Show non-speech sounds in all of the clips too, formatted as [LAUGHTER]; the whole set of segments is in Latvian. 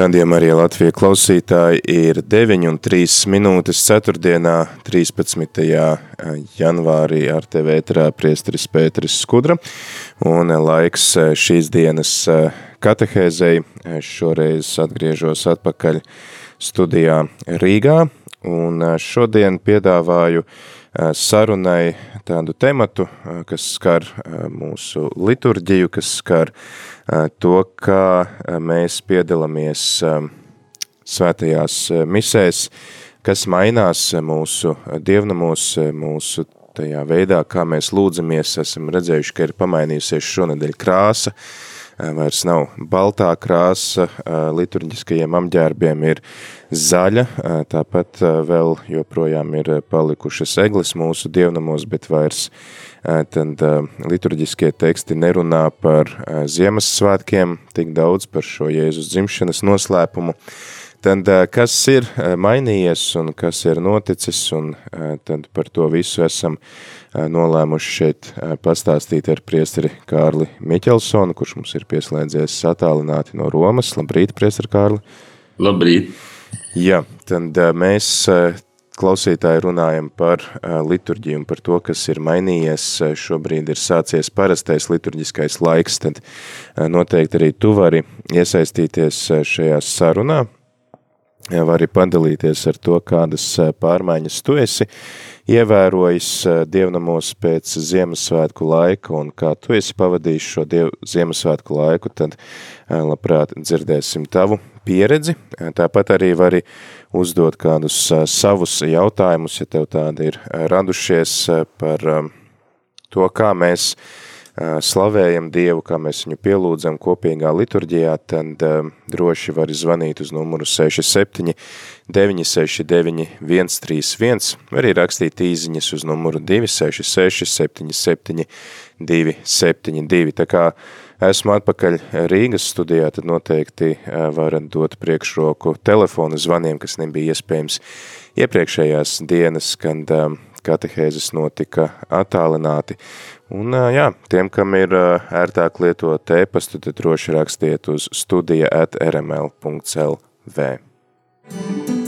Radījumā arī Latvijas klausītāji ir 9 un 3 minūtes 4. 13. janvārī ar tevi ēterā priesteris Pēteris Skudra un laiks šīs dienas katehēzei. Šoreiz atgriežos atpakaļ studijā Rīgā un šodien piedāvāju sarunai tādu tematu, kas skar mūsu liturģiju, kas skar to, kā mēs piedalāmies svētajās misēs, kas mainās mūsu dievnamos, mūsu tajā veidā, kā mēs lūdzamies, esam redzējuši, ka ir pamainījusies šonadēļ krāsa, vairs nav baltā krāsa, liturģiskajiem apģērbiem ir zaļa, tāpat vēl joprojām ir palikušas eglis mūsu dievnamos, bet vairs tad liturģiskie teksti nerunā par Ziemassvētkiem, tik daudz par šo Jēzus dzimšanas noslēpumu, tad kas ir mainījies un kas ir noticis, un tad par to visu esam nolēmuši šeit pastāstīt ar priesteri Kārli Miķelsonu, kurš mums ir pieslēdzies satālināti no Romas. Labrīt, priesteri Kārli! Labrīt! Jā, tad mēs klausītāji runājam par liturģiju un par to, kas ir mainījies. Šobrīd ir sācies parastais liturģiskais laiks, tad noteikti arī tu vari iesaistīties šajā sarunā, vari padalīties ar to, kādas pārmaiņas tu esi ievērojis dievnamos pēc Ziemassvētku laika un kā tu esi pavadījis šo diev, Ziemassvētku laiku, tad labprāt dzirdēsim tavu pieredzi. Tāpat arī vari uzdot kādus savus jautājumus, ja tev tādi ir radušies par to, kā mēs slavējam Dievu, kā mēs viņu pielūdzam kopīgā liturģijā, tad droši vari zvanīt uz numuru 67 969 131, vai arī rakstīt īziņas uz numuru 266 77 272. Tā kā esmu atpakaļ Rīgas studijā, tad noteikti varat dot priekšroku telefonu zvaniem, kas nebija iespējams iepriekšējās dienas, kad katehēzes notika attālināti. Un jā, tiem, kam ir ērtāk lietot e-pastu, tad droši rakstiet uz studija at rml.lv.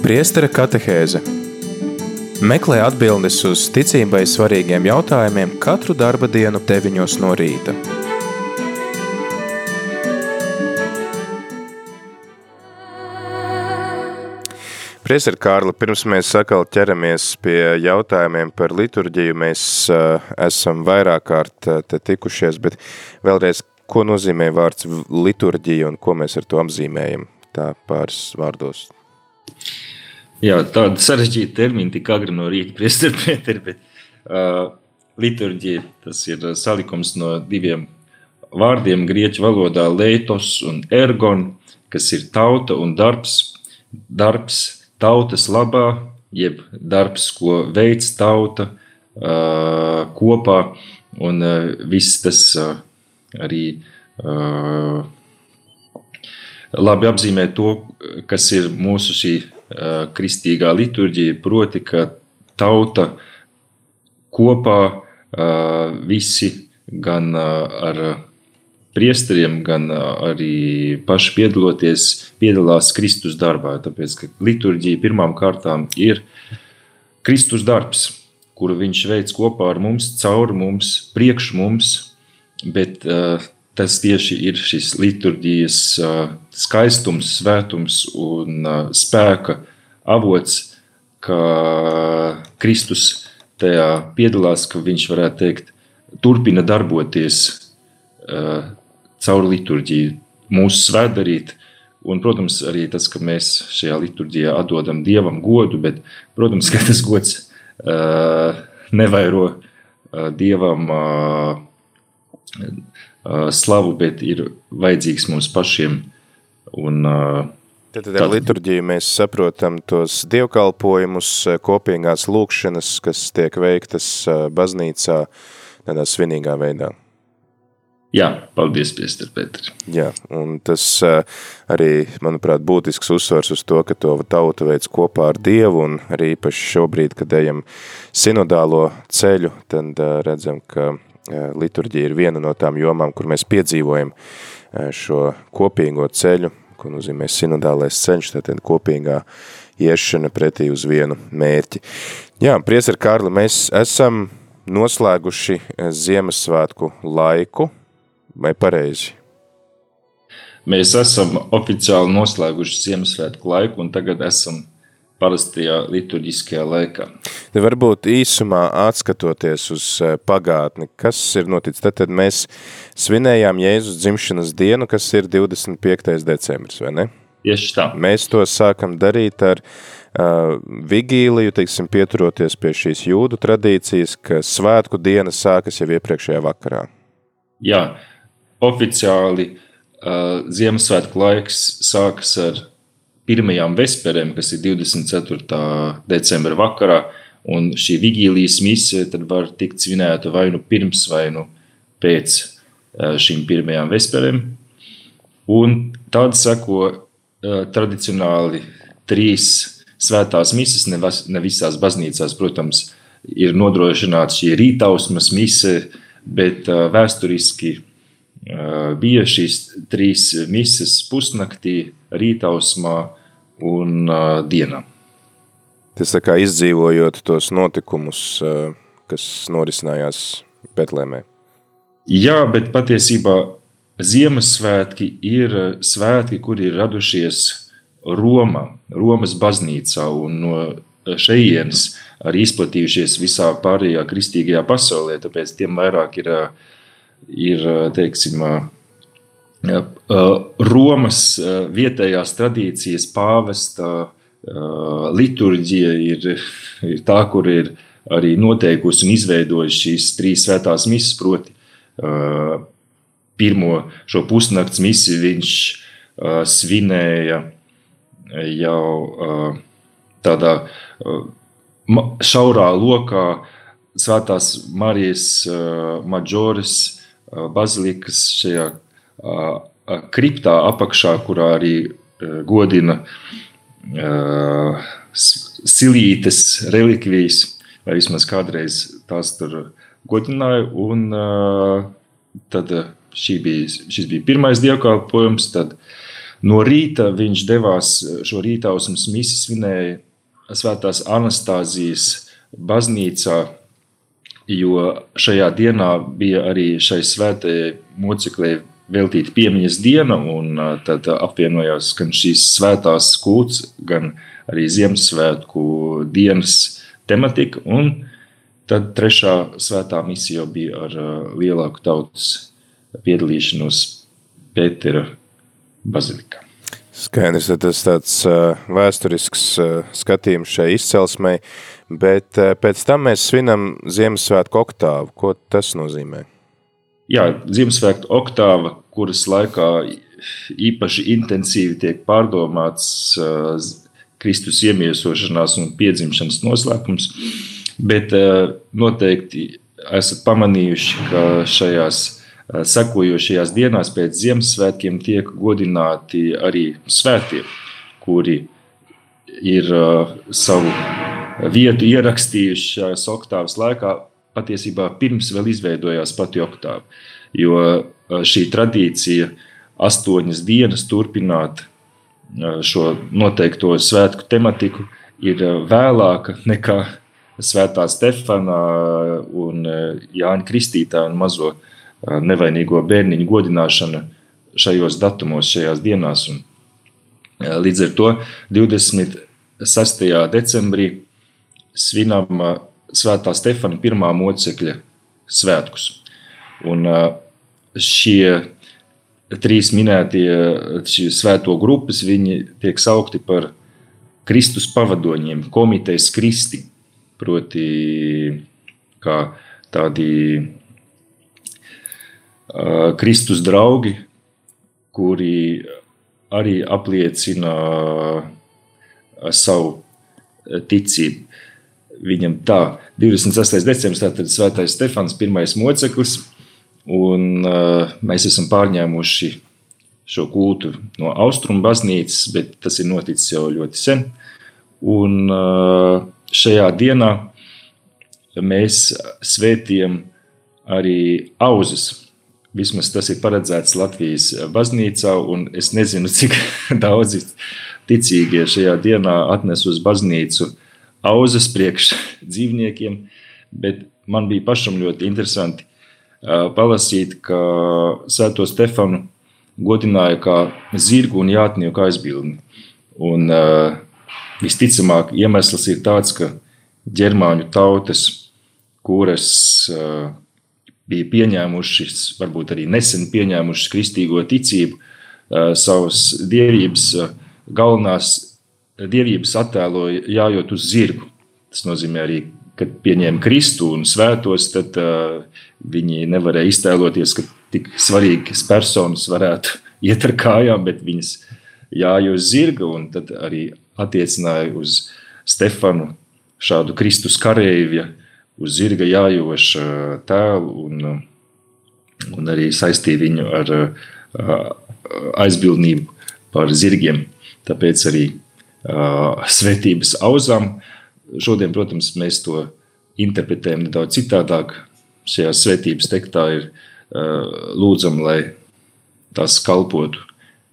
Priestara katehēze Meklē atbildes uz ticībai svarīgiem jautājumiem katru darba dienu 9 no rīta. Priesar Kārli, pirms mēs sakal ķeramies pie jautājumiem par liturģiju, mēs uh, esam vairāk kārt uh, te tikušies, bet vēlreiz, ko nozīmē vārds liturģija un ko mēs ar to apzīmējam tā pāris vārdos? Jā, tāda sarežģīta termina tik agri no rīta priestar Pēteri, bet uh, liturģija tas ir salikums no diviem vārdiem grieķu valodā leitos un ergon, kas ir tauta un darbs, darbs tautas labā, jeb darbs, ko veids tauta kopā, un viss tas arī labi apzīmē to, kas ir mūsu šī kristīgā liturģija, proti, ka tauta kopā visi gan ar priesteriem, gan arī paši piedaloties, piedalās Kristus darbā. Tāpēc, ka liturģija pirmām kārtām ir Kristus darbs, kuru viņš veids kopā ar mums, caur mums, priekš mums, bet uh, tas tieši ir šis liturģijas uh, skaistums, svētums un uh, spēka avots, ka Kristus tajā piedalās, ka viņš varētu teikt, turpina darboties uh, caur liturģiju mūsu svētdarīt. Un, protams, arī tas, ka mēs šajā liturģijā atdodam Dievam godu, bet, protams, ka tas gods uh, nevairo Dievam slavu, bet ir vajadzīgs mums pašiem. Un, Tad, tad ar liturģiju mēs saprotam tos dievkalpojumus, kopīgās lūkšanas, kas tiek veiktas baznīcā tādā svinīgā veidā. Jā, paldies, Piester Pēteri. Jā, un tas arī, manuprāt, būtisks uzsvars uz to, ka to tauta veids kopā ar Dievu, un arī īpaši šobrīd, kad ejam sinodālo ceļu, tad redzam, ka liturģija ir viena no tām jomām, kur mēs piedzīvojam šo kopīgo ceļu, ko nozīmē sinodālais ceļš, tātad kopīgā iešana pretī uz vienu mērķi. Jā, priesar Kārli, mēs esam noslēguši Ziemassvētku laiku, vai pareizi? Mēs esam oficiāli noslēguši Ziemassvētku laiku un tagad esam parastajā liturģiskajā laikā. Te varbūt īsumā atskatoties uz e, pagātni, kas ir noticis? Tad, tad mēs svinējām Jēzus dzimšanas dienu, kas ir 25. decembris, vai ne? Tieši tā. Mēs to sākam darīt ar uh, vigīliju, teiksim, pieturoties pie šīs jūdu tradīcijas, ka svētku diena sākas jau iepriekšējā vakarā. Jā, uh, oficiāli uh, Ziemassvētku laiks sākas ar pirmajām vesperēm, kas ir 24. decembra vakarā, un šī vigīlijas misija var tikt svinēta vai nu pirms, vai nu pēc uh, šīm pirmajām vesperēm. Un tad seko uh, tradicionāli trīs svētās misijas, ne, ne visās baznīcās, protams, ir nodrošināta šī rītausmas mise, bet uh, vēsturiski bija šīs trīs mises pusnaktī, rītausmā un dienā. Tas tā kā izdzīvojot tos notikumus, kas norisinājās Betlēmē. Jā, bet patiesībā Ziemassvētki ir svētki, kuri ir radušies Romā, Romas baznīcā un no šejienes arī izplatījušies visā pārējā kristīgajā pasaulē, tāpēc tiem vairāk ir uh, ir teiksim, Romas vietējās tradīcijas, pāvesta liturģija ir, ir tā, kur ir arī noteikusi un izveidojusi šīs trīs svētās misijas. Proti, pirmo šo pusnakts misiju viņš svinēja jau tādā šaurā lokā Svētās Marijas Maģoras bazilikas šajā kriptā apakšā, kurā arī godina silītes relikvijas, vai vismaz kādreiz tās tur godināja. Un, tad bija, šis bija pirmais dievkalpojums, tad no rīta viņš devās šo rītausmas misi svinēja Svētās Anastāzijas baznīcā jo šajā dienā bija arī šai svētajai moceklē veltīta piemiņas diena, un tad apvienojās gan šīs svētās kults, gan arī Ziemassvētku dienas tematika, un tad trešā svētā misija jau bija ar lielāku tautas piedalīšanos Pētera bazilikā. Skaidrs, tas tāds vēsturisks skatījums šai izcelsmei. Bet eh, pēc tam mēs svinam Ziemassvētku oktāvu. Ko tas nozīmē? Jā, Ziemassvētku oktāva, kuras laikā īpaši intensīvi tiek pārdomāts uh, Kristus iemiesošanās un piedzimšanas noslēpums, bet uh, noteikti esat pamanījuši, ka šajās uh, sekojošajās dienās pēc Ziemassvētkiem tiek godināti arī svētie, kuri ir savu vietu ierakstījuši šajās oktāvas laikā, patiesībā pirms vēl izveidojās pati oktāva. Jo šī tradīcija astoņas dienas turpināt šo noteikto svētku tematiku ir vēlāka nekā Svētā Stefana un Jāņa Kristītā un mazo nevainīgo bērniņu godināšana šajos datumos, šajās dienās. Un līdz ar to 26. decembrī svinam Svētā Stefana pirmā mocekļa svētkus. Un šie trīs minētie svēto grupas, viņi tiek saukti par Kristus pavadoņiem, komitejas Kristi. Proti, kā tādi Kristus draugi, kuri arī apliecina savu ticību. Viņam tā, 26. decembris, tātad Svētais Stefans, pirmais moceklis, un uh, mēs esam pārņēmuši šo kultu no austrumu baznīcas, bet tas ir noticis jau ļoti sen. Un uh, šajā dienā mēs svētījam arī auzas. Vismaz tas ir paredzēts Latvijas baznīcā, un es nezinu, [LAUGHS] cik daudzi ticīgie šajā dienā atnes uz baznīcu auzas priekš [LAUGHS] dzīvniekiem, bet man bija pašam ļoti interesanti palasīt, ka Svēto Stefanu godināja kā zirgu un jātnieku aizbildni. Un, visticamāk, iemesls ir tāds, ka ģermāņu tautas, kuras bija pieņēmušas, varbūt arī nesen pieņēmušas kristīgo ticību, savas dievības galvenās dievības attēloja jājot uz zirgu. Tas nozīmē arī, kad pieņēma Kristu un svētos, tad uh, viņi nevarēja iztēloties, ka tik svarīgas personas varētu [LAUGHS] iet ar kājām, bet viņas jāja uz zirga un tad arī attiecināja uz Stefanu šādu Kristus kareivja, uz zirga jājoša tēlu un, un arī saistīja viņu ar uh, aizbildnību par zirgiem. Tāpēc arī svētības auzām. Šodien, protams, mēs to interpretējam nedaudz citādāk. Šajā svētības tekstā ir lūdzam, lai tas kalpotu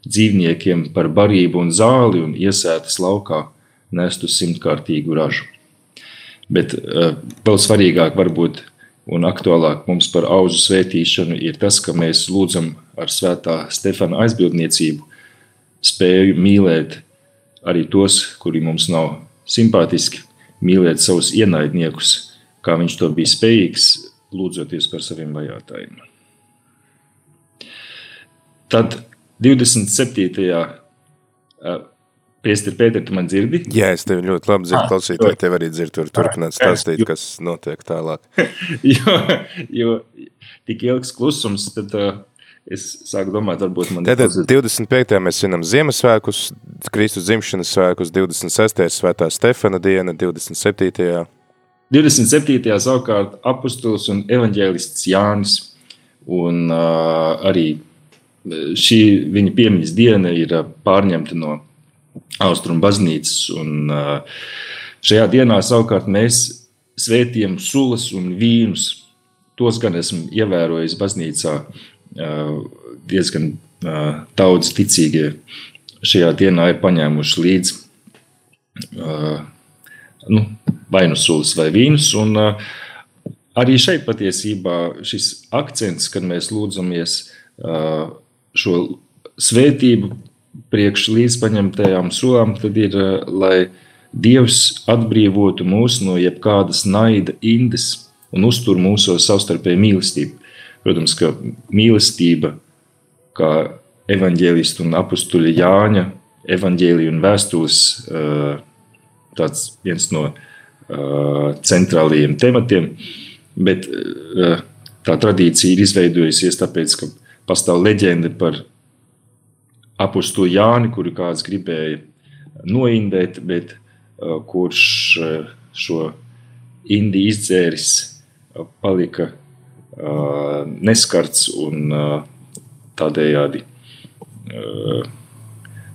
dzīvniekiem par barību un zāli un iesētas laukā nestu simtkārtīgu ražu. Bet vēl svarīgāk varbūt un aktuālāk mums par auzu svētīšanu ir tas, ka mēs lūdzam ar svētā Stefana aizbildniecību spēju mīlēt arī tos, kuri mums nav simpātiski, mīlēt savus ienaidniekus, kā viņš to bija spējīgs, lūdzoties par saviem vajātajiem. Tad 27. Priestri, Pēter, tu man dzirdi? Jā, es tevi ļoti labi dzirdu, klausītāji tev arī dzird, tur turpināt stāstīt, kas notiek tālāk. [LAUGHS] jo, jo tik ilgs klusums, tad uh, es sāku domāt, varbūt man... Tātad 25. mēs svinam Ziemassvēkus, Kristus dzimšanas svēkus, 26. svētā Stefana diena, 27. 27. savukārt apustulis un evaņģēlists Jānis, un uh, arī šī viņa piemiņas diena ir pārņemta no Austrumu baznīcas, un uh, šajā dienā savukārt mēs svētījam sulas un vīnus. Tos gan esmu ievērojis baznīcā diezgan daudz ticīgie šajā dienā ir paņēmuši līdzi nu, vai nu sulas vai vīnus. Un, arī šeit patiesībā šis akcents, kad mēs lūdzamies šo svētību priekš līdzpaņemtajām sulām, tad ir, lai Dievs atbrīvotu mūs no jebkādas naida indes un uztur mūsu savstarpēju mīlestību. Protams, ka mīlestība, kā evanģēlistu un apstuļa Jāņa evanģēlija un vēstules, tāds viens no centrālajiem tematiem, bet tā tradīcija ir izveidojusies tāpēc, ka pastāv leģenda par apustu Jāni, kuru kāds gribēja noindēt, bet kurš šo indi izdzēris palika neskarts un tādējādi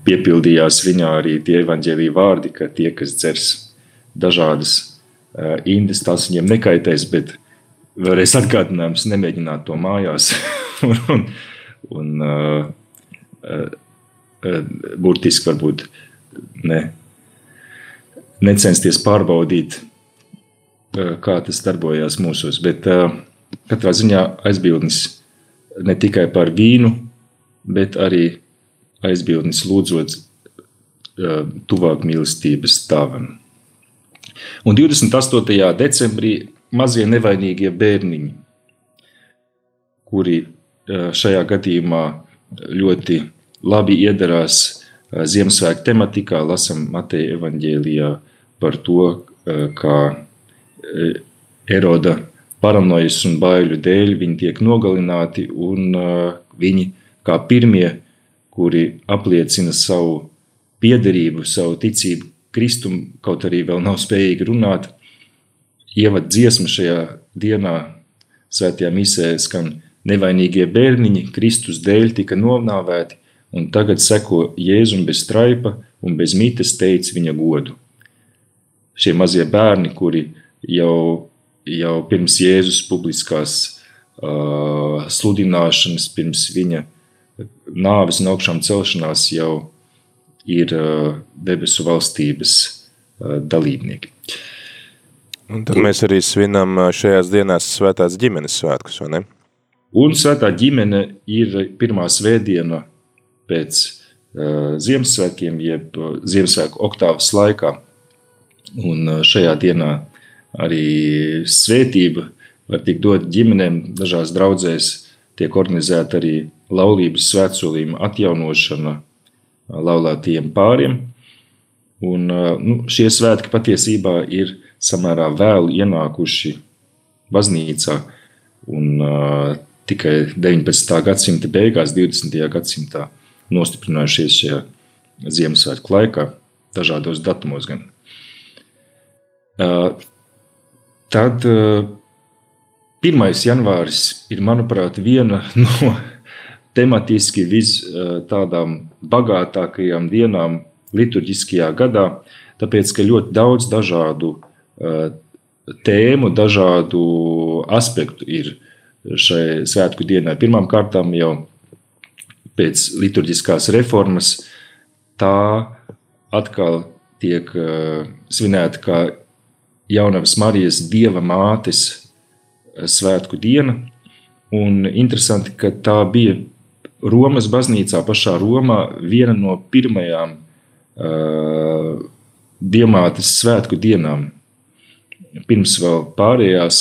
piepildījās viņā arī tie evaņģēlīja vārdi, ka tie, kas dzers dažādas indes, tās viņiem nekaitēs, bet vēlreiz atgādinājums nemēģināt to mājās. [LAUGHS] Un, un, un uh, burtiski varbūt ne, necensties pārbaudīt, uh, kā tas darbojās mūsos, bet uh, katrā ziņā aizbildnis ne tikai par vīnu, bet arī aizbildnis lūdzot tuvāk mīlestības stāvam. Un 28. decembrī mazie nevainīgie bērniņi, kuri šajā gadījumā ļoti labi iedarās Ziemassvētku tematikā, lasam Mateja evaņģēlijā par to, kā Eroda paranojas un baiļu dēļ viņi tiek nogalināti, un viņi kā pirmie, kuri apliecina savu piederību, savu ticību Kristum, kaut arī vēl nav spējīgi runāt, ievad dziesmu šajā dienā, svētajā misē skan nevainīgie bērniņi, Kristus dēļ tika nonāvēti, un tagad seko Jēzum bez straipa un bez mites teica viņa godu. Šie mazie bērni, kuri jau jau pirms Jēzus publiskās uh, sludināšanas, pirms viņa nāves un augšām celšanās jau ir uh, debesu valstības uh, dalībnieki. Un tad mēs arī svinam šajās dienās svētās ģimenes svētkus, vai ne? Un svētā ģimene ir pirmā svētdiena pēc uh, Ziemassvētkiem, jeb Ziemassvētku oktāvas laikā. Un uh, šajā dienā arī svētība var tikt dot ģimenēm. Dažās draudzēs tiek organizēta arī laulības svētsolījuma atjaunošana laulātiem pāriem. Un, nu, šie svētki patiesībā ir samērā vēlu ienākuši baznīcā. Un, uh, tikai 19. gadsimta beigās, 20. gadsimtā nostiprinājušies šajā Ziemassvētku laikā, dažādos datumos. Gan. Tad 1. Eh, janvāris ir, manuprāt, viena [LAUGHS] no tematiski vis eh, bagātākajām dienām liturģiskajā gadā, tāpēc, ka ļoti daudz dažādu eh, tēmu, dažādu aspektu ir šai svētku dienai. Pirmkārt, jau pēc liturģiskās reformas tā atkal tiek svinēta kā jaunavas Marijas dieva mātes eh, svētku diena. Un interesanti, ka tā bija Romas baznīcā, pašā Romā, viena no pirmajām uh, diamātes svētku dienām. Pirms vēl pārējās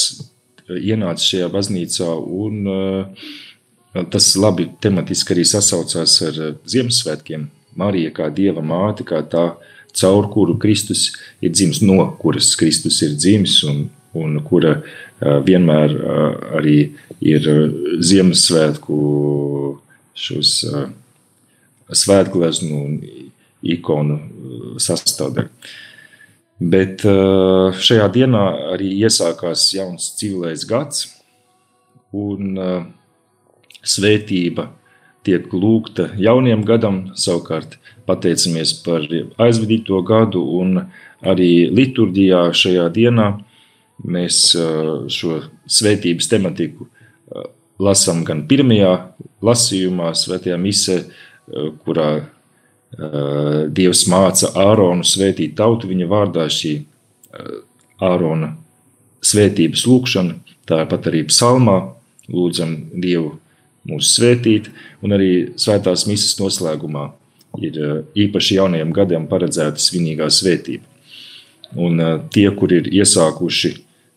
ienāca šajā baznīcā, un uh, tas labi tematiski arī sasaucās ar Ziemassvētkiem. Marija kā dieva māte, kā tā uh, caur kuru Kristus ir dzimis, no kuras Kristus ir dzimis un, un kura vienmēr arī ir Ziemassvētku šos svētgleznu un ikonu sastāvdaļa. Bet šajā dienā arī iesākās jauns civilais gads, un svētība tiek lūgta jauniem gadam, savukārt pateicamies par aizvadīto gadu un arī liturģijā šajā dienā mēs šo svētības tematiku lasām gan pirmajā lasījumā, svētajā misē, kurā Dievs māca Āronu svētīt tautu viņa vārdā šī Ārona svētības lūkšana, tāpat arī psalmā lūdzam Dievu mūs svētīt, un arī svētās misas noslēgumā ir eh, īpaši jaunajiem gadiem paredzēta svinīgā svētība. Un eh, tie, kur ir iesākuši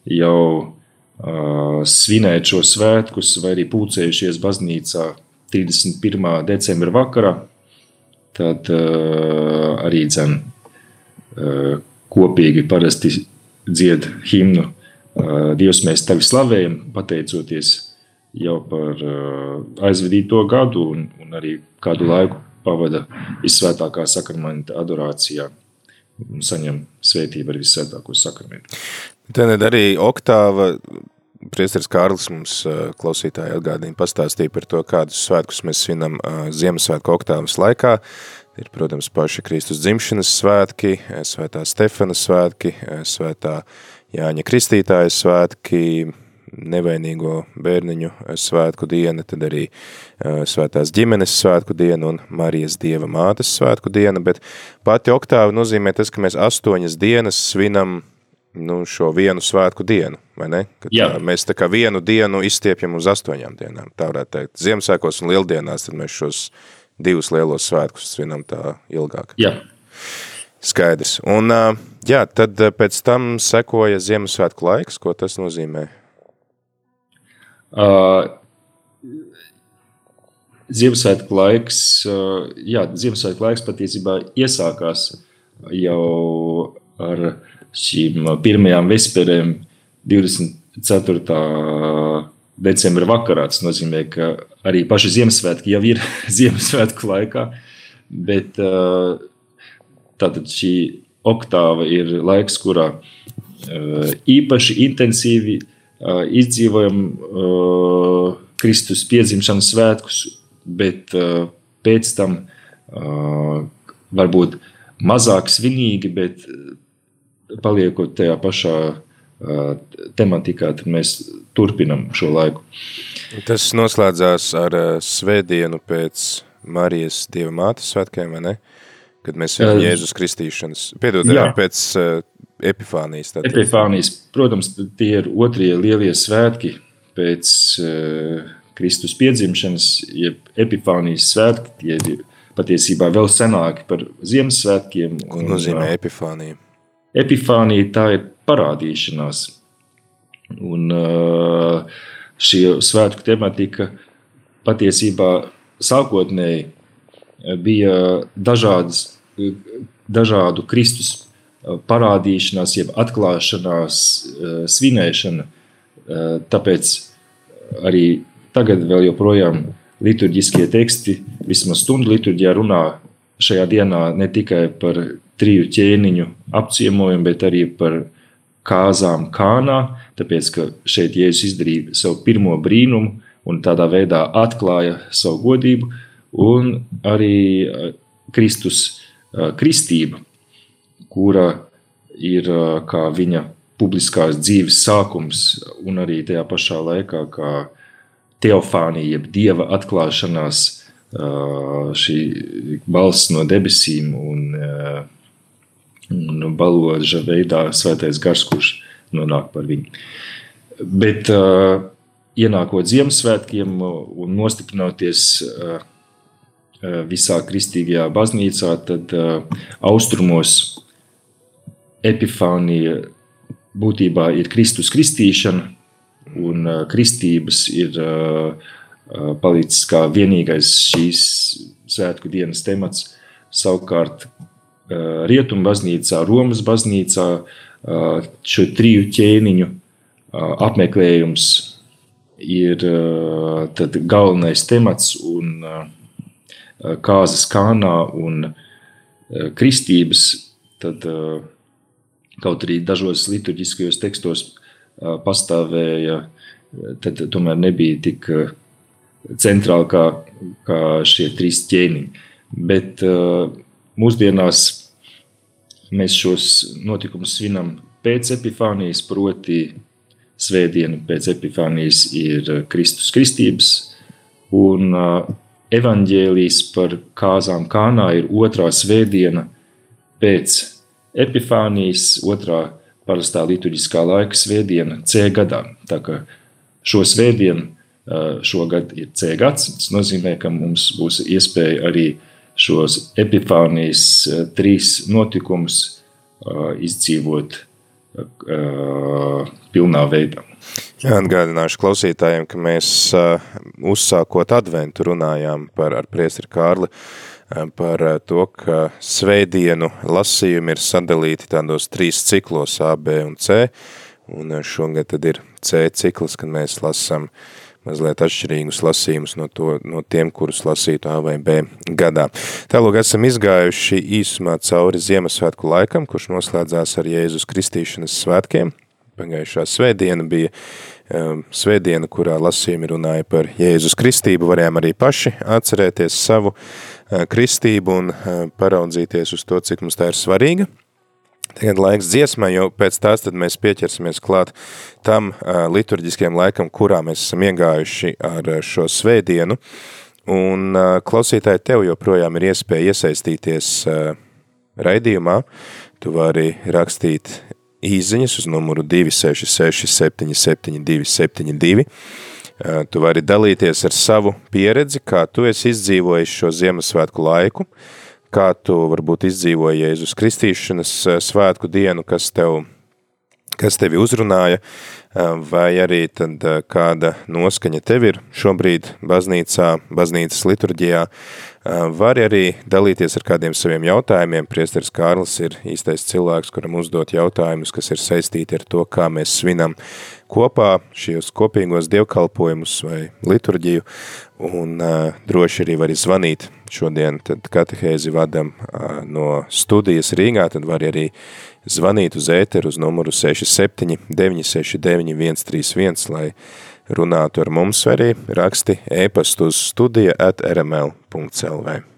jau uh, svinēt šo svētkus, vai arī pulcējušies baznīcā 31. decembra vakarā, tad uh, arī dzen uh, kopīgi parasti dzied himnu Dievs mēs tevi slavējam, pateicoties jau par aizvadīto gadu un, un arī kādu laiku pavada visvētākā sakramenta adorācijā un saņem svētību ar visvētāko sakramentu. Tad arī oktāva, priesteris Kārlis mums klausītāji atgādīja pastāstīja par to, kādus svētkus mēs svinam Ziemassvētku oktāvas laikā. Ir, protams, paši Kristus dzimšanas svētki, svētā Stefana svētki, svētā Jāņa Kristītāja svētki, nevainīgo bērniņu svētku diena, tad arī svētās ģimenes svētku diena un Marijas Dieva mātes svētku diena, bet pati oktāva nozīmē tas, ka mēs astoņas dienas svinam nu, šo vienu svētku dienu, vai ne? Kad Jā. tā, mēs tā kā vienu dienu izstiepjam uz astoņām dienām, tā varētu teikt. Ziemassvētkos un lieldienās tad mēs šos divus lielos svētkus svinam tā ilgāk. Jā. Skaidrs. Un, jā, tad pēc tam sekoja Ziemassvētku laiks, ko tas nozīmē? Uh, Ziemassvētku laiks, uh, jā, Ziemassvētku laiks patiesībā iesākās jau ar šīm pirmajām vesperēm 20, 4. decembra vakarā. Tas nozīmē, ka arī paši Ziemassvētki jau ir [LAUGHS] Ziemassvētku laikā, bet tātad šī oktāva ir laiks, kurā īpaši intensīvi izdzīvojam Kristus piedzimšanas svētkus, bet pēc tam varbūt mazāk svinīgi, bet paliekot tajā pašā tematikā, tad mēs turpinam šo laiku. Tas noslēdzās ar svētdienu pēc Marijas Dieva mātes svētkiem, vai ne? Kad mēs viņam Jēzus kristīšanas, piedod, pēc Epifānijas. Tātad. Epifānijas, protams, tie ir otrie lielie svētki pēc uh, Kristus piedzimšanas, jeb Epifānijas svētki, tie ir patiesībā vēl senāki par Ziemassvētkiem. Ko nozīmē Epifānija? Epifānija tā ir parādīšanās. Un šī svētku tematika patiesībā sākotnēji bija dažādas, dažādu Kristus parādīšanās, jeb atklāšanās, svinēšana. Tāpēc arī tagad vēl joprojām liturģiskie teksti, vismaz stundu liturģijā runā šajā dienā ne tikai par triju ķēniņu apciemojumu, bet arī par kāzām kānā, tāpēc, ka šeit Jēzus izdarīja savu pirmo brīnumu un tādā veidā atklāja savu godību, un arī eh, Kristus kristība, kura ir kā viņa publiskās dzīves sākums, un arī tajā pašā laikā kā teofānija, jeb dieva atklāšanās, šī balss no debesīm un un balodža veidā svētais gars, kurš nonāk par viņu. Bet ienākot Ziemassvētkiem un nostiprinoties visā kristīgajā baznīcā, tad austrumos epifānija būtībā ir Kristus kristīšana, un uh, kristības ir uh, uh, palicis kā vienīgais šīs svētku dienas temats. Savukārt Rietumu baznīcā, Romas baznīcā šo triju ķēniņu apmeklējums ir galvenais temats un kāzas kānā un kristības, tad kaut arī dažos liturģiskajos tekstos pastāvēja, tad tomēr nebija tik centrāli kā, kā šie trīs ķēniņi. Bet Mūsdienās mēs šos notikumus svinam pēc epifānijas, proti, svētdiena pēc epifānijas ir Kristus kristības, un evaņģēlijas par kāzām kānā ir otrā svētdiena pēc epifānijas, otrā parastā liturģiskā laika svētdiena C gadā. Tā kā šo svētdienu šogad ir C gads, tas nozīmē, ka mums būs iespēja arī uh, šos epifānijas trīs notikumus izdzīvot pilnā veidā. Atgādināšu klausītājiem, ka mēs uzsākot adventu runājām par ar priestri Kārli par to, ka svētdienu lasījumi ir sadalīti tādos trīs ciklos A, B un C, un šogad tad ir C cikls, kad mēs lasām uh, mazliet atšķirīgus lasījumus no, to, no tiem, kurus lasītu A vai B gadā. Tālūk esam izgājuši īsumā cauri Ziemassvētku laikam, kurš noslēdzās ar Jēzus kristīšanas svētkiem. Pagājušā svētdiena bija um, svētdiena, kurā lasījumi runāja par Jēzus kristību. Varējām arī paši atcerēties savu uh, kristību un uh, paraudzīties uz to, cik mums tā ir svarīga. Tagad laiks dziesmai, jo pēc tās tad mēs pieķersimies klāt tam uh, liturģiskiem laikam, kurā mēs esam iegājuši ar šo svētdienu. Un klausītāji, tev joprojām ir iespēja iesaistīties raidījumā. Tu vari rakstīt īziņas uz numuru 266 772 72. Tu vari dalīties ar savu pieredzi, kā tu esi izdzīvojis šo Ziemassvētku laiku, kā tu varbūt izdzīvoji Jēzus kristīšanas svētku dienu, kas tev kas tevi uzrunāja, vai arī tad kāda noskaņa tev ir šobrīd baznīcā, baznīcas liturģijā, Vari arī dalīties ar kādiem saviem jautājumiem. Priesteris Kārlis ir īstais cilvēks, kuram uzdot jautājumus, kas ir saistīti ar to, kā mēs svinam kopā šos kopīgos dievkalpojumus vai liturģiju, un uh, droši arī var zvanīt. Šodien tad katehēzi vadam uh, no studijas Rīgā, tad var arī zvanīt uz ēteru uz numuru 67 969 131, lai runātu ar mums, arī raksti e-pastu uz studija at rml.lv.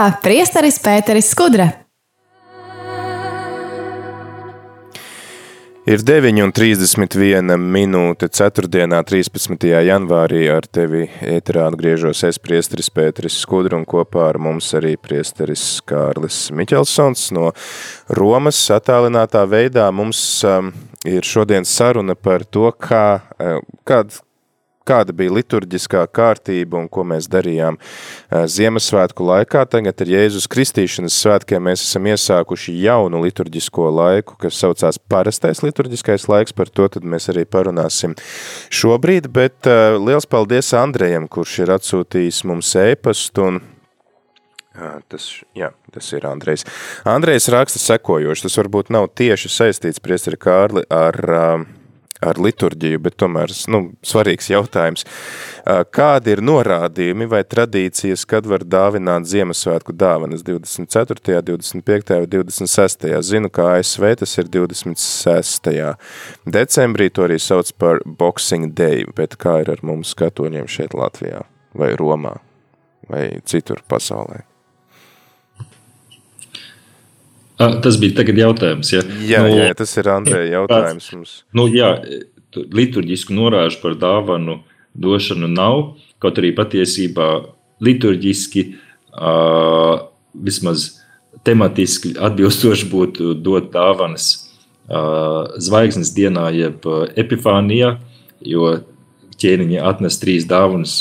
ēterā priesteris Pēteris Skudra. Ir 9,31 minūte 4. 13. janvārī ar tevi ēterā atgriežos es priesteris Pēteris Skudru un kopā ar mums arī priesteris Kārlis Miķelsons no Romas attālinātā veidā. Mums um, ir šodien saruna par to, kā, uh, kāds kāda bija liturģiskā kārtība un ko mēs darījām Ziemassvētku laikā. Tagad ar Jēzus Kristīšanas svētkiem mēs esam iesākuši jaunu liturģisko laiku, kas saucās parastais liturģiskais laiks, par to tad mēs arī parunāsim šobrīd, bet liels paldies Andrejam, kurš ir atsūtījis mums ēpastu un Tas, jā, tas ir Andrejs. Andrejs raksta sekojoši, tas varbūt nav tieši saistīts, priesteri Kārli, ar uh, ar liturģiju, bet tomēr nu, svarīgs jautājums. Kādi ir norādījumi vai tradīcijas, kad var dāvināt Ziemassvētku dāvanas 24., 25. vai 26. Zinu, ka ASV tas ir 26. decembrī, to arī sauc par Boxing Day, bet kā ir ar mums katoļiem šeit Latvijā vai Romā vai citur pasaulē? Tas bija tagad jautājums. Ja? Jā, nu, jā, tas ir Andrei jautājums mums. Nu, jā, liturģisku norāžu par dāvanu došanu nav, kaut arī patiesībā liturģiski uh, vismaz tematiski atbilstoši būtu dot dāvanas uh, zvaigznes dienā jeb epifānijā, jo ķēniņi atnes trīs dāvanas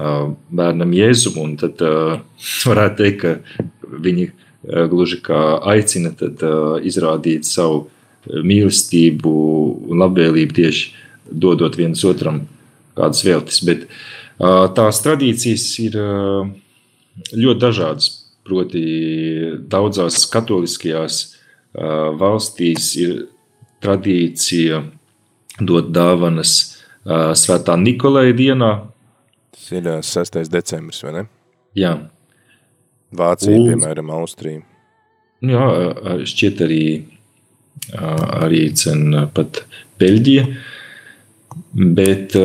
uh, bērnam Jēzum, un tad uh, varētu teikt, ka viņi Eh, gluži kā aicina tad, uh, izrādīt savu eh, mīlestību un labvēlību tieši dodot viens otram kādas vēltis. Bet tās tradīcijas ir ļoti dažādas. Proti, daudzās katoliskajās valstīs ir tradīcija dot dāvanas Svētā Nikolai dienā. Tas ir 6. decembris, vai ne? Jā, Vācija, un, piemēram, Austrija. Jā, šķiet arī, arī cen, pat Beļģija. Bet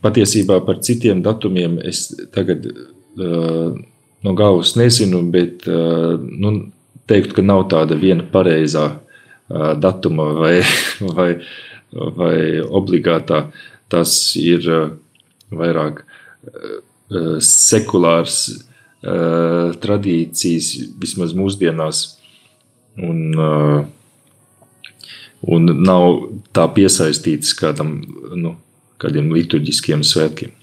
patiesībā par citiem datumiem es tagad no galvas nezinu, bet nu, teiktu, ka nav tāda viena pareizā datuma vai, [LAUGHS] vai, vai obligātā. Tas ir vairāk Eh, sekulārs uh, tradīcijas, vismaz mūsdienās, un, uh, un nav tā piesaistīts kādam, nu, kādiem liturģiskiem svētkiem.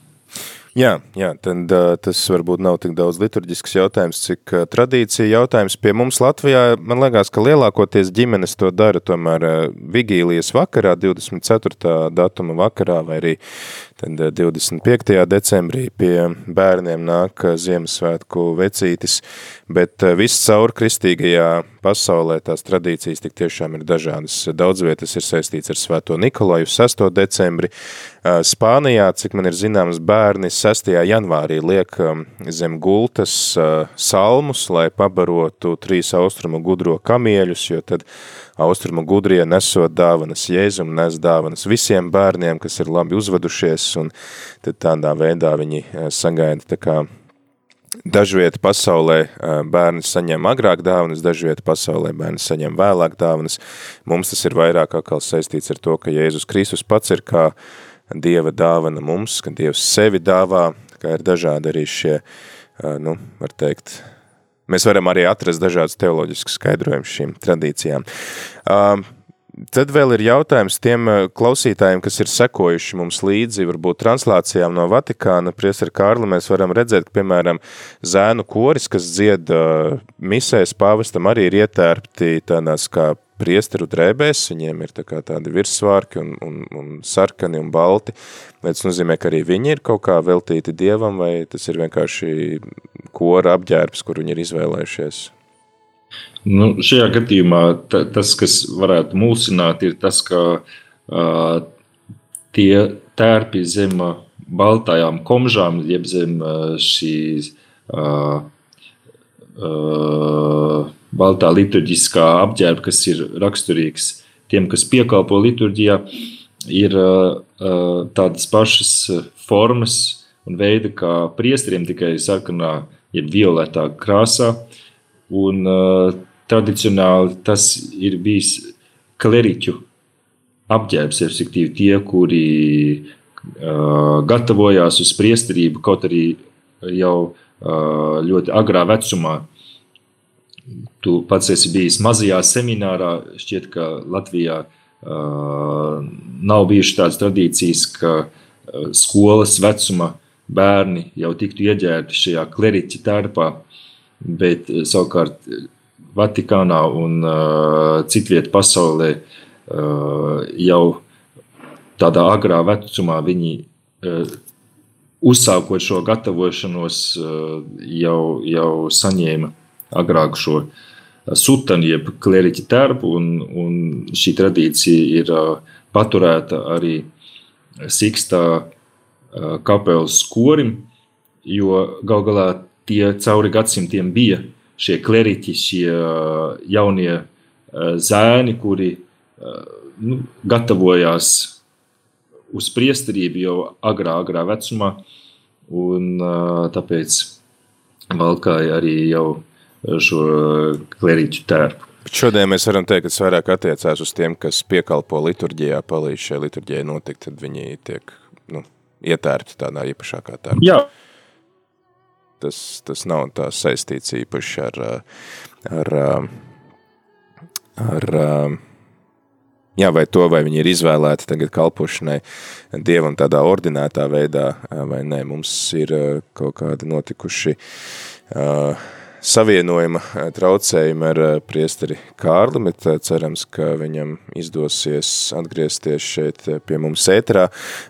Jā, jā tad tas varbūt nav tik daudz liturģisks jautājums, cik tradīcija jautājums. Pie mums Latvijā, man liekas, ka lielākoties ģimenes to dara tomēr vigīlijas vakarā, 24. datuma vakarā vai arī tad 25. decembrī pie bērniem nāk Ziemassvētku vecītis, bet viss caur kristīgajā pasaulē tās tradīcijas tik tiešām ir dažādas. Daudz vietas ir saistīts ar Svēto Nikolaju 6. decembri. Spānijā, cik man ir zināms, bērni 6. janvārī liek zem gultas salmus, lai pabarotu trīs austrumu gudro kamieļus, jo tad austrumu gudrie nesot dāvanas Jēzum, nes dāvanas visiem bērniem, kas ir labi uzvedušies, un tad tādā veidā viņi sagaida tā kā Dažviet pasaulē bērni saņem agrāk dāvanas, dažviet pasaulē bērni saņem vēlāk dāvanas. Mums tas ir vairāk atkal saistīts ar to, ka Jēzus Kristus pats ir kā Dieva dāvana mums, ka Dievs sevi dāvā, kā ir dažādi arī šie, nu, var teikt, mēs varam arī atrast dažādas teoloģiskas skaidrojumus šīm tradīcijām. Tad vēl ir jautājums tiem eh, klausītājiem, kas ir sekojuši mums līdzi, varbūt translācijām no Vatikāna. Priesar Kārli mēs varam redzēt, ka, piemēram, zēnu koris, kas dzied uh, misēs pāvestam, arī ir ietērpti tādās kā priesteru drēbēs, viņiem ir tā kā tādi virssvārki un, un, un sarkani un balti. Vai tas nozīmē, ka arī viņi ir kaut kā veltīti dievam, vai tas ir vienkārši kora apģērbs, kur viņi ir izvēlējušies? Nu, šajā gadījumā ta, tas, kas varētu mulsināt, ir tas, ka uh, tie tērpi zem baltajām komžām, jeb zem šīs uh, uh, baltā liturģiskā apģērba, kas ir raksturīgs tiem, kas piekalpo liturģijā, ir uh, tādas pašas formas un veida kā priesteriem, tikai sarkanā, jeb violetā krāsā. Un, uh, tradicionāli tas ir bijis kleriķu apģērbs, respektīvi tie, kuri uh, gatavojās uz priesterību, kaut arī jau uh, ļoti agrā vecumā. Tu pats esi bijis mazajā seminārā, šķiet, ka Latvijā nav bijušas tādas tradīcijas, ka skolas vecuma bērni jau tiktu ieģērti šajā kleriķa tērpā, bet savukārt Vatikānā un uh, citviet pasaulē uh, jau tādā agrā vecumā viņi uh, uzsākot šo gatavošanos, uh, jau, jau saņēma agrāk šo sutanu, jeb kleriķa tērpu, un, un šī tradīcija ir uh, paturēta arī Sikstā uh, kapelas korim, jo gal galā tie cauri gadsimtiem bija šie kleriķi, šie jaunie zēni, kuri nu, gatavojās uz priesterību jau agrā, agrā vecumā, un tāpēc valkāja arī jau šo kleriķu tērpu. Šodien mēs varam teikt, ka tas vairāk attiecās uz tiem, kas piekalpo liturģijā, palīdz šai liturģijai notikt, tad viņi tiek nu, ietērpti tādā īpašākā tērpā. Jā, tas, tas nav tā saistīts īpaši ar, ar, ar, jā, vai to, vai viņi ir izvēlēti tagad kalpošanai Dievam tādā ordinētā veidā, vai nē, mums ir kaut kādi notikuši uh, savienojuma eh, traucējumi ar eh, priesteri Kārli, bet eh, cerams, ka viņam izdosies atgriezties šeit pie mums ēterā.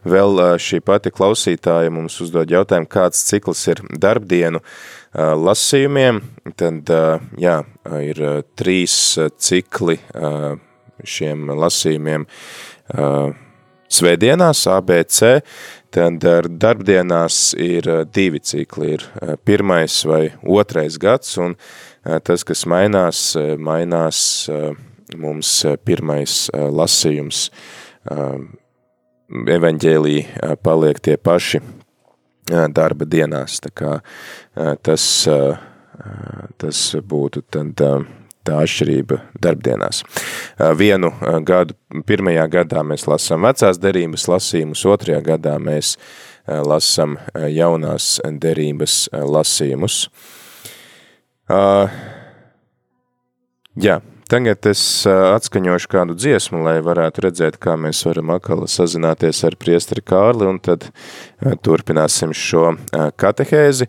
Vēl šī pati klausītāja mums uzdod jautājumu, kāds cikls ir darbdienu lasījumiem, tad jā, ir trīs cikli šiem lasījumiem svētdienās, ABC, Tad ar darbdienās ir eh, divi cikli, ir eh, pirmais vai otrais gads, un eh, tas, kas mainās, mainās mums pirmais lasījums. Evaņģēlī paliek tie paši darba dienās, tā kā tas, tas būtu tad tā atšķirība darbdienās. Vienu gadu, pirmajā gadā mēs lasām vecās derības lasījumus, otrajā gadā mēs lasām jaunās derības lasījumus. Jā, Tagad es atskaņošu kādu dziesmu, lai varētu redzēt, kā mēs varam atkal sazināties ar priesteri Kārli, un tad turpināsim šo katehēzi.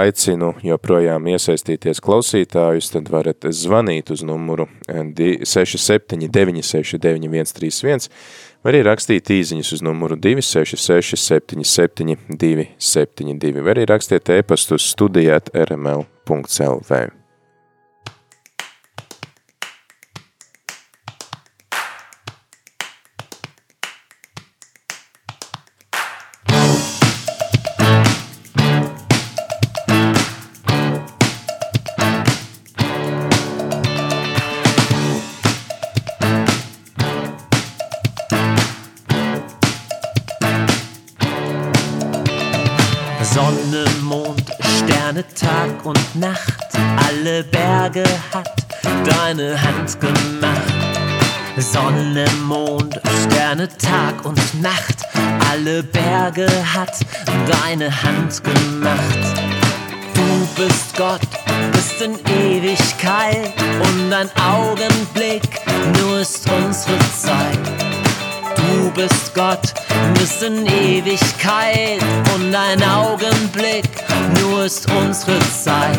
Aicinu joprojām iesaistīties klausītājus, tad varat zvanīt uz numuru 67 969 131, vai arī rakstīt īziņas uz numuru 266 77 272, vai arī rakstiet e-pastu studijāt rml.lv. deine Hand gemacht. Sonne, Mond, Sterne, Tag und Nacht, alle Berge hat deine Hand gemacht. Du bist Gott, bist in Ewigkeit und ein Augenblick, nur ist unsere Zeit. Du bist Gott, bist in Ewigkeit und ein Augenblick, nur ist unsere Zeit.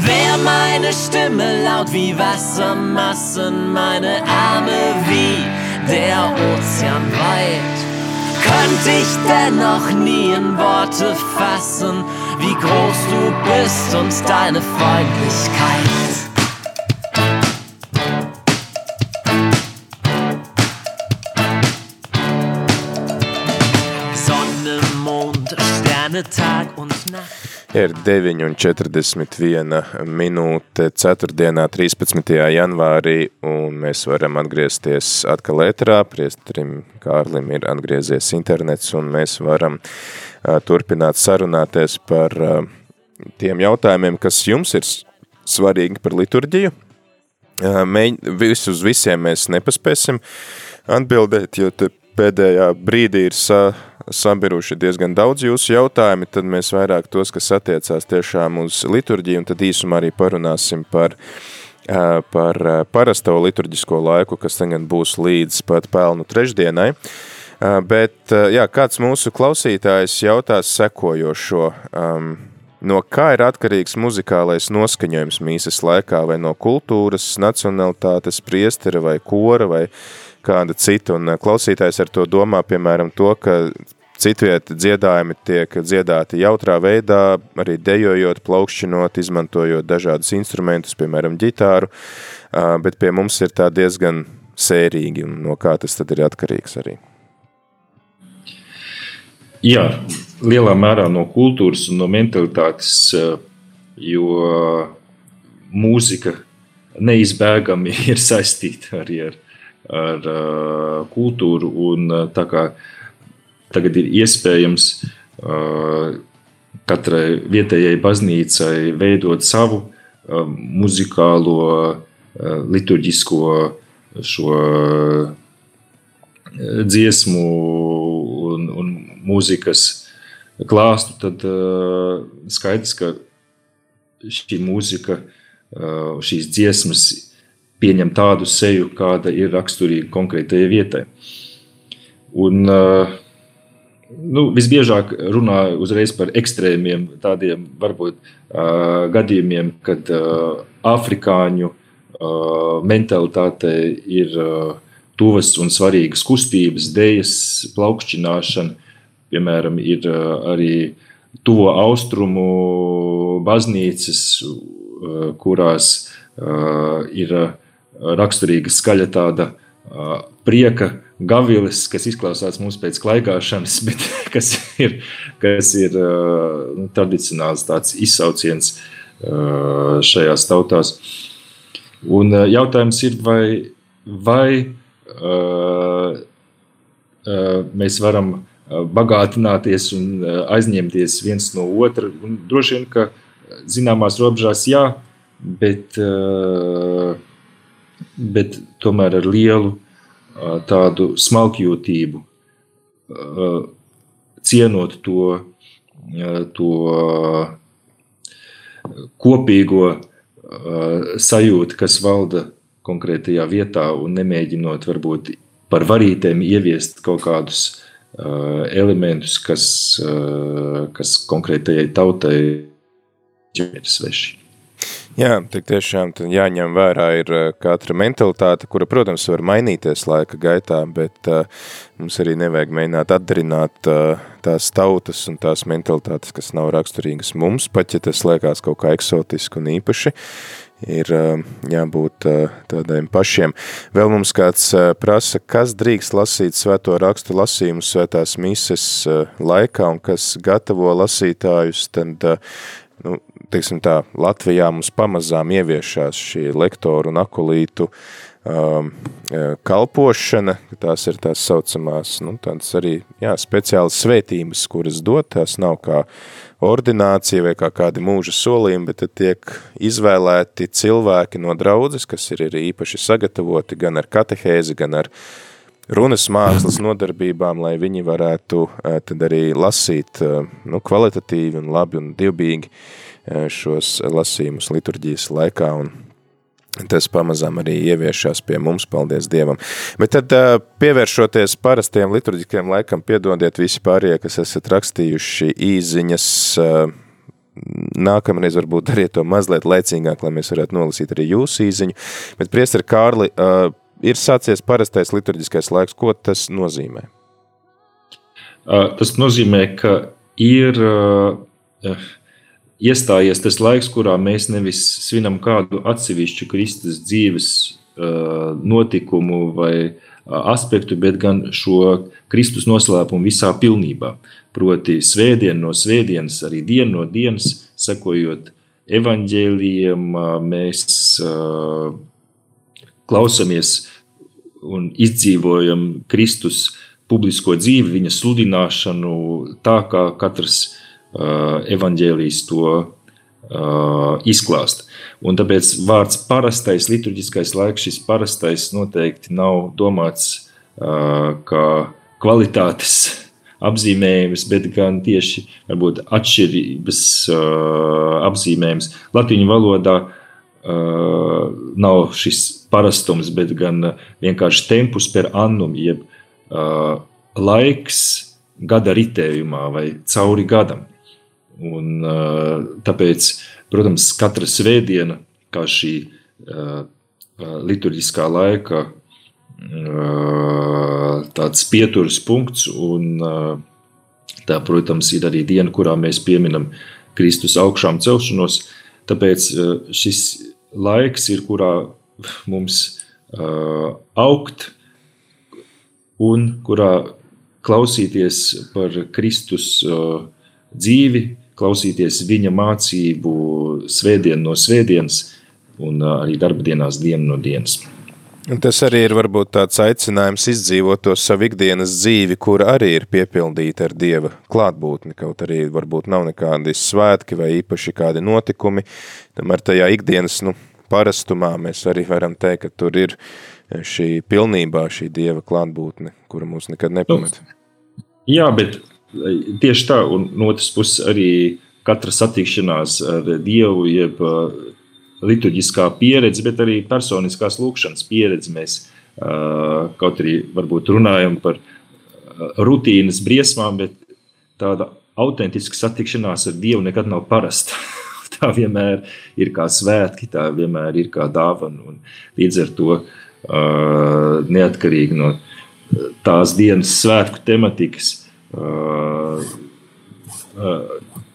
Wär meine Stimme laut wie Wassermassen, meine Arme wie der Ozean weit, könnte ich dennoch nie in Worte fassen, wie groß du bist und deine Freundlichkeit. Ir 9,41 minūte 4. 13. janvārī, un mēs varam atgriezties atkal ēterā. Priestrim Kārlim ir atgriezies internets, un mēs varam uh, turpināt sarunāties par uh, tiem jautājumiem, kas jums ir svarīgi par liturģiju. Uh, mēģ, visus visiem mēs nepaspēsim atbildēt, jo te pēdējā brīdī ir sa, sabiruši diezgan daudz jūsu jautājumi, tad mēs vairāk tos, kas attiecās tiešām uz liturģiju, un tad īsumā arī parunāsim par par parasto liturģisko laiku, kas tagad būs līdz pat pelnu trešdienai. Bet, jā, kāds mūsu klausītājs jautās sekojošo, um, no kā ir atkarīgs muzikālais noskaņojums mīsas laikā, vai no kultūras, nacionalitātes, priestera vai kora vai kāda cita, un klausītājs ar to domā, piemēram, to, ka Citvieta dziedājumi tiek dziedāti jautrā veidā, arī dejojot, plaukšķinot, izmantojot dažādus instrumentus, piemēram, ģitāru, bet pie mums ir tā diezgan sērīgi, un no kā tas tad ir atkarīgs arī. Jā, lielā mērā no kultūras un no mentalitātes, jo mūzika neizbēgami [LAUGHS] ir saistīta arī ar, ar kultūru, un tā kā uh, Tagad ir iespējams uh, katrai vietējai baznīcai veidot savu uh, muzikālo, uh, liturģisko šo dziesmu un, un mūzikas klāstu, tad skaidrs, ka šī mūzika, šīs dziesmas pieņem tādu seju, kāda ir raksturīga konkrētajai vietai. Un uh, nu, visbiežāk runā uzreiz par ekstrēmiem, tādiem varbūt uh, gadījumiem, kad uh, afrikāņu uh, mentalitāte ir uh, tuvas un svarīgas kustības, dēļas, plaukšķināšana. Piemēram, ir uh, arī tuvo austrumu baznīcas, uh, kurās uh, ir uh, raksturīga skaļa tāda uh, prieka gavilis, kas izklausās mums pēc klaigāšanas, [LAUGHS] bet kas ir, kas ir nu, tradicionāls tāds izsauciens šajās tautās. Un jautājums ir, vai, vai mēs varam bagātināties un aizņemties viens no otra. Un droši vien, ka zināmās robežās jā, bet, bet tomēr ar lielu tādu smalkjūtību, cienot to, to kopīgo sajūtu, kas valda konkrētajā vietā, un nemēģinot varbūt par varītēm ieviest kaut kādus elementus, kas, kas konkrētajai tautai ir sveši. Jā, tik tiešām jāņem vērā ir eh, katra mentalitāte, kura, protams, var mainīties laika gaitā, bet uh, mums arī nevajag mēģināt atdarināt uh, tās tautas un tās mentalitātes, kas nav raksturīgas mums, pat ja tas liekas kaut kā eksotiski un īpaši, ir uh, jābūt tādiem pašiem. Vēl mums kāds prasa, kas drīkst lasīt svēto rakstu lasījumu svētās mises laikā un kas gatavo lasītājus, tad nu, teiksim tā, Latvijā mums pamazām ieviešās šī lektoru un akulītu um, e, kalpošana, tās ir tās saucamās, nu, tādas arī, jā, speciālas svētības, kuras dot, tās nav kā ordinācija vai kā kādi mūža solījumi, bet tad tiek izvēlēti cilvēki no draudzes, kas ir arī īpaši sagatavoti gan ar katehēzi, gan ar runas mākslas nodarbībām, lai viņi varētu tad arī lasīt nu, kvalitatīvi un labi un divbīgi šos lasījumus liturģijas laikā un tas pamazām arī ieviešās pie mums, paldies Dievam. Bet tad pievēršoties parastiem liturģiskiem laikam, piedodiet visi pārējie, kas esat rakstījuši īziņas, nākamreiz varbūt [LAUGHS] dariet to mazliet laicīgāk, lai mēs varētu nolasīt arī jūsu īziņu. Bet priesteri Kārli, ir sācies parastais liturģiskais laiks, ko tas nozīmē? Tas nozīmē, ka ir iestājies tas laiks, kurā mēs nevis svinam kādu atsevišķu Kristus dzīves notikumu vai aspektu, bet gan šo Kristus noslēpumu visā pilnībā. Proti, svētdienu no svētdienas, arī dienu no dienas, sekojot evaņģēlījiem, mēs klausamies un izdzīvojam Kristus publisko dzīvi, viņa sludināšanu, tā kā katrs Uh, evaņģēlijas to uh, izklāst. Un tāpēc vārds parastais, liturģiskais laiks, šis parastais noteikti nav domāts uh, kā kvalitātes [LAUGHS] apzīmējums, bet gan tieši varbūt, atšķirības apzīmējums. Latviju valodā uh, nav šis parastums, bet gan vienkārši tempus per annum, jeb laiks gada ritējumā vai cauri gadam. Un, tāpēc, protams, katra svētdiena, kā šī liturģiskā laika tāds pieturas punkts, un tā, protams, ir arī diena, kurā mēs pieminam Kristus augšām celšanos. Tāpēc šis laiks ir, kurā mums uh, augt un kurā klausīties par Kristus uh, dzīvi, klausīties viņa mācību svētdienu no svētdienas un uh, arī darba dienās dienu no dienas. Un tas arī ir varbūt tāds aicinājums izdzīvot to savu ikdienas dzīvi, kur arī ir piepildīta ar Dieva klātbūtni, kaut arī varbūt nav nekādi svētki vai īpaši kādi notikumi, tomēr tajā ikdienas nu, parastumā mēs arī varam teikt, ka tur ir šī pilnībā šī Dieva klātbūtne, kura mūs nekad nepamet. Jā, bet tieši tā, un no otras puses arī katra satikšanās ar Dievu, jeb liturģiskā pieredze, bet arī personiskās lūkšanas pieredze. Mēs kaut arī varbūt runājam par rutīnas briesmām, bet tāda autentiska satikšanās ar Dievu nekad nav parasta. [LAUGHS] tā vienmēr ir kā svētki, tā vienmēr ir kā dāvana. Līdz ar to neatkarīgi no tās dienas svētku tematikas,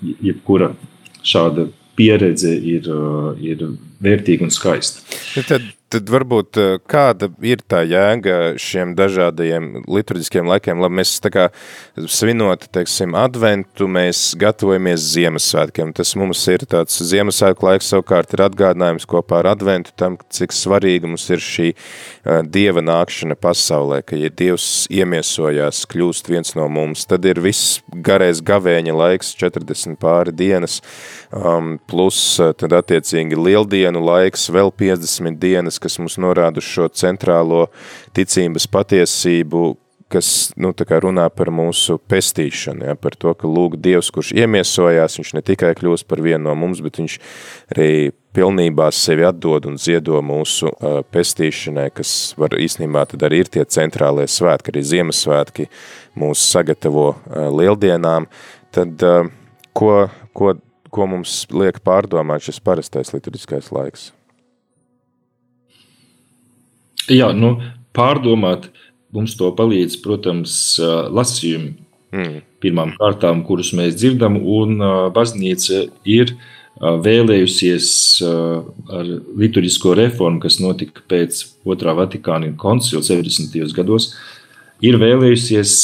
jebkura šāda pieredze ir, ir vērtīga un skaista. Tad Tad varbūt eh, kāda ir tā jēga šiem dažādajiem liturģiskiem laikiem? Labi, mēs tā kā svinot, teiksim, adventu, mēs gatavojamies Ziemassvētkiem. Tas mums ir tāds Ziemassvētku laiks savukārt ir atgādinājums kopā ar adventu tam, cik svarīga mums ir šī uh, Dieva nākšana pasaulē, ka, ja Dievs iemiesojās, kļūst viens no mums, tad ir viss garais gavēņa laiks, 40 pāri dienas, um, plus uh, tad attiecīgi lieldienu laiks, vēl 50 dienas, kas mums norāda uz šo centrālo ticības patiesību, kas nu, runā par mūsu pestīšanu, ja, par to, ka lūk, Dievs, kurš iemiesojās, viņš ne tikai kļūst par vienu no mums, bet viņš arī pilnībā sevi atdod un ziedo mūsu uh, pestīšanai, kas var īstenībā tad arī ir tie centrālie svētki, arī Ziemassvētki mūs sagatavo uh, lieldienām, tad uh, ko, ko, ko mums liek pārdomāt šis parastais liturģiskais laiks? Jā, nu, pārdomāt mums to palīdz, protams, lasījumi. Mm. Pirmām kārtām, kurus mēs dzirdam, un baznīca ir vēlējusies ar liturģisko reformu, kas notika pēc otrā Vatikāna koncila 70. gados, ir vēlējusies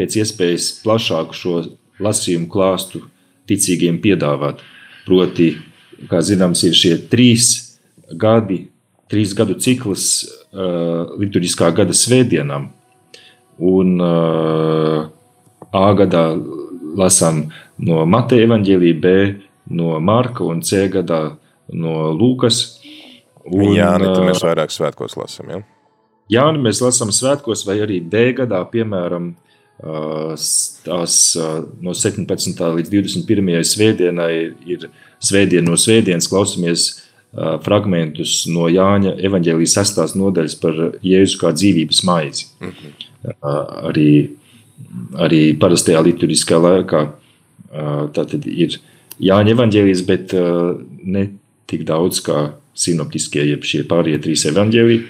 pēc iespējas plašāku šo lasījumu klāstu ticīgiem piedāvāt. Proti, kā zināms, ir šie trīs gadi trīs gadu cikls uh, liturģiskā gada svētdienām. Un uh, A gadā lasām no Mateja evaņģēlī, B no Marka un C gadā no Lūkas. Un, Jā, tad mēs vairāk svētkos lasām, ja? Jā, mēs lasām svētkos vai arī D gadā, piemēram, tās no 17. līdz 21. svētdienai ir svētdiena no svētdienas klausamies fragmentus no Jāņa evanģēlijas sestās nodaļas par Jēzu kā dzīvības maizi. Mm -hmm. Arī, arī parastajā liturģiskā laikā tātad ir Jāņa evanģēlijas, bet ne tik daudz kā sinoptiskie, jeb šie pārējie trīs evanģēliji.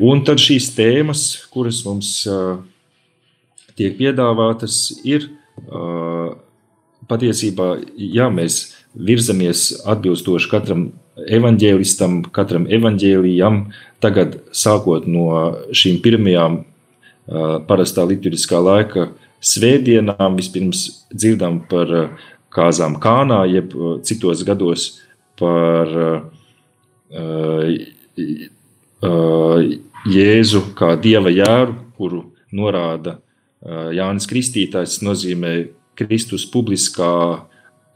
Un tad šīs tēmas, kuras mums tiek piedāvātas, ir patiesībā, jā, mēs virzamies atbilstoši katram evaņģēlistam, katram evaņģēlijam, tagad sākot no šīm pirmajām parastā liturģiskā laika svētdienām, vispirms dzirdam par kāzām kānā, jeb citos gados par Jēzu kā dieva jēru, kuru norāda Jānis Kristītājs, nozīmē Kristus publiskā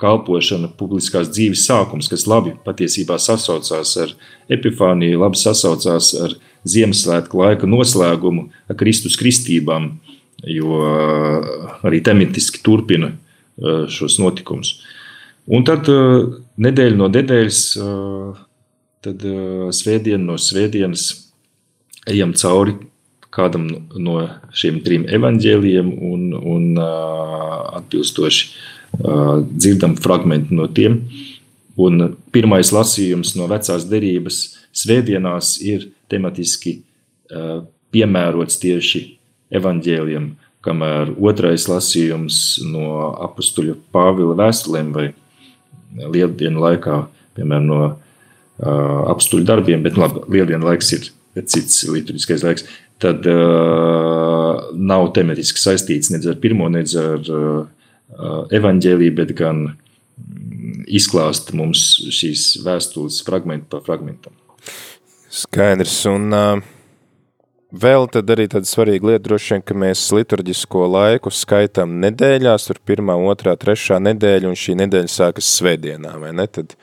kalpošana, publiskās dzīves sākums, kas labi patiesībā sasaucās ar epifāniju, labi sasaucās ar Ziemassvētku laika noslēgumu, ar Kristus kristībām, jo arī tematiski turpina šos notikumus. Un tad nedēļa no nedēļas, tad svētdiena no svētdienas ejam cauri kādam no šiem trim evaņģēliem un, un atbilstoši dzirdam fragment no tiem. Un pirmais lasījums no vecās derības svētdienās ir tematiski piemērots tieši evaņģēliem, kamēr otrais lasījums no apstuļa Pāvila vēstulēm vai lieldienu laikā, piemēram, no uh, apstuļu darbiem, bet nu, labi, lieldienu laiks ir cits liturģiskais laiks, tad uh, nav tematiski saistīts nedz ar pirmo, nedz ar uh, evaņģēliju, bet gan izklāst mums šīs vēstules fragmentu pa fragmentam. Skaidrs, un uh, vēl tad arī tāda svarīga lieta droši vien, ka mēs liturģisko laiku skaitam nedēļās, tur pirmā, otrā, trešā nedēļa, un šī nedēļa sākas svētdienā, vai ne? Tad,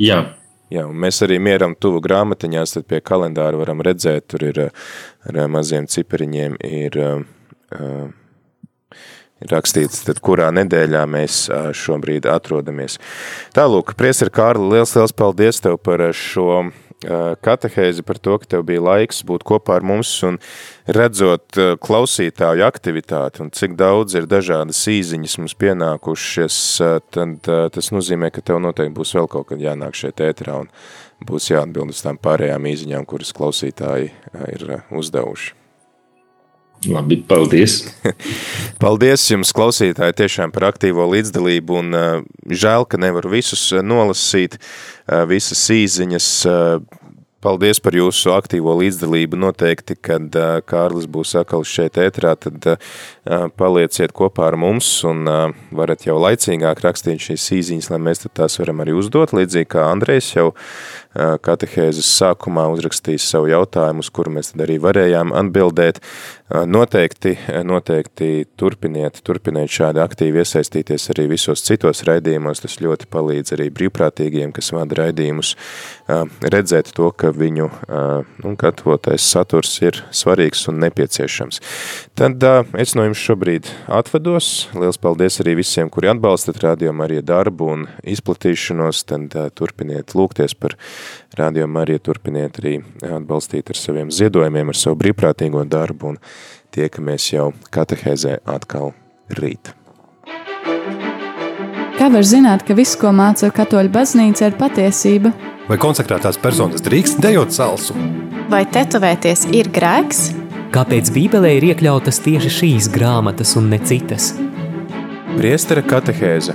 Jā. Jā, un mēs arī mieram tuvu grāmatiņās, tad pie kalendāra varam redzēt, tur ir ar maziem cipariņiem ir, ir rakstīts, tad kurā nedēļā mēs šobrīd atrodamies. Tālūk, priesar Kārli, liels, liels paldies tev par šo katehēzi par to, ka tev bija laiks būt kopā ar mums un redzot klausītāju aktivitāti un cik daudz ir dažādas īziņas mums pienākušies, tad tas nozīmē, ka tev noteikti būs vēl kaut kad jānāk šeit ēterā un būs jāatbild uz tām pārējām īziņām, kuras klausītāji ir uzdevuši. Labi, paldies. [LAUGHS] paldies jums, klausītāji, tiešām par aktīvo līdzdalību un uh, žēl, ka nevaru visus nolasīt, uh, visas īziņas. Uh, paldies par jūsu aktīvo līdzdalību. Noteikti, kad uh, Kārlis būs atkal šeit ētrā, tad uh, palieciet kopā ar mums un uh, varat jau laicīgāk rakstīt šīs īziņas, lai mēs tad tās varam arī uzdot, līdzīgi kā Andrejs jau katehēzes sākumā uzrakstījis savu jautājumu, uz kuru mēs tad arī varējām atbildēt. Noteikti, noteikti turpiniet, turpiniet šādi aktīvi iesaistīties arī visos citos raidījumos, tas ļoti palīdz arī brīvprātīgiem, kas vada raidījumus, redzēt to, ka viņu nu, gatavotais saturs ir svarīgs un nepieciešams. Tad es no jums šobrīd atvedos, liels paldies arī visiem, kuri atbalstat rādījumu arī darbu un izplatīšanos, tad turpiniet lūgties par rādījumu arī turpiniet arī atbalstīt ar saviem ziedojumiem, ar savu brīvprātīgo darbu un tiekamies jau katehēzē atkal rīt. Kā var zināt, ka viss, ko māca katoļu baznīca, ir patiesība? Vai konsekrētās personas drīkst dejot salsu? Vai tetovēties ir grēks? Kāpēc Bībelē ir iekļautas tieši šīs grāmatas un ne citas? Priestera katehēze